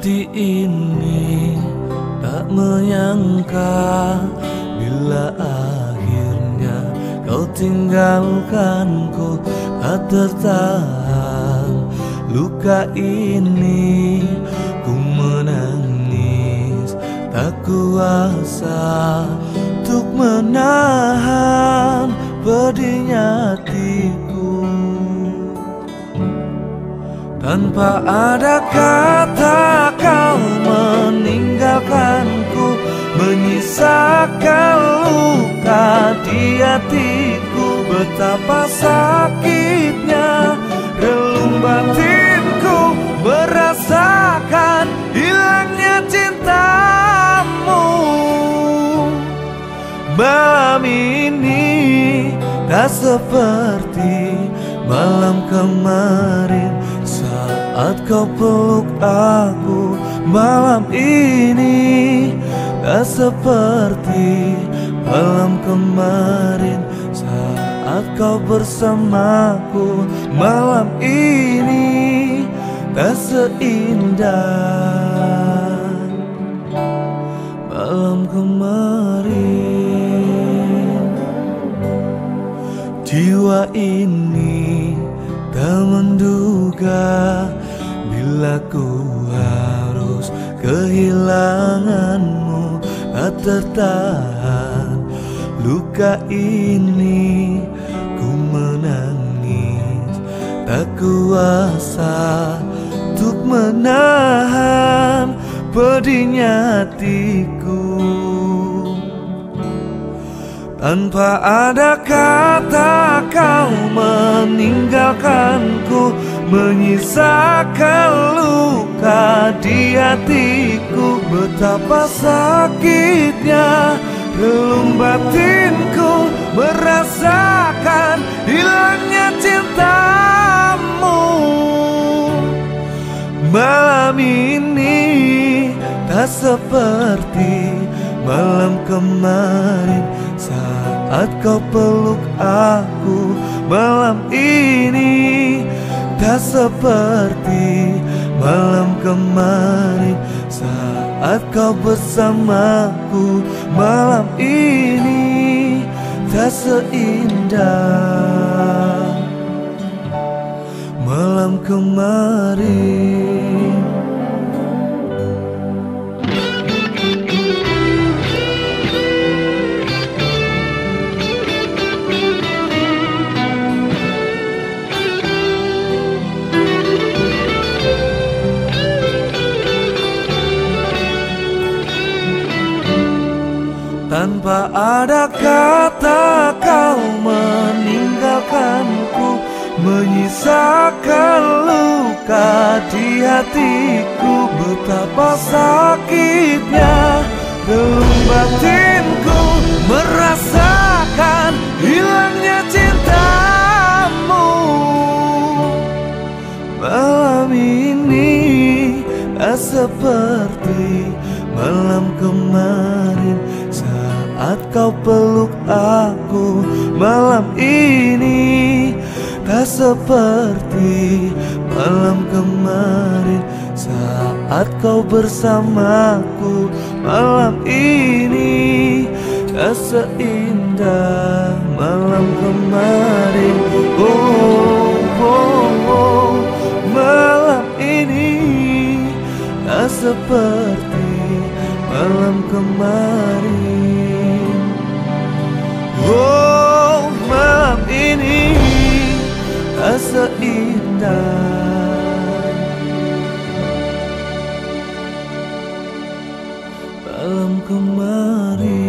hati ini tak menyangka bila akhirnya kau tinggalkanku. Tak tertahan luka ini ku menangis. Tak kuasa untuk menahan pedihnya hatiku. Tanpa ada kata kau meninggalkanku Menyisakan luka di hatiku. Betapa sakitnya relung batinku Merasakan hilangnya cintamu. Malam ini tak seperti malam kemarin Saat kau peluk aku malam ini Tak seperti malam kemarin. Saat kau bersamaku malam ini Tak seindah malam kemarin. Jiwa ini tak menduga Bila ku harus kehilanganmu Tak tertahan. Luka ini Ku menangis tak kuasa Untuk menahan pedihnya hatiku tanpa ada kata kau meninggalkanku Menyisakan luka di hatiku. Betapa sakitnya relung batinku Merasakan hilangnya cintamu. Malam ini tak seperti malam kemarin. Saat kau peluk aku malam ini Tak seperti malam kemarin Saat kau bersamaku malam ini Tak seindah malam kemarin Tanpa ada kata kau meninggalkanku Menyisakan luka di hatiku Betapa sakitnya relung batinku Merasakan hilangnya cintamu. Malam ini tak seperti malam kemarin kau peluk aku malam ini. Tak seperti malam kemarin Saat kau bersamaku malam ini. Tak seindah malam kemarin. Oh, oh, oh Malam ini. Tak seperti malam kemarin seindah Malam kemarin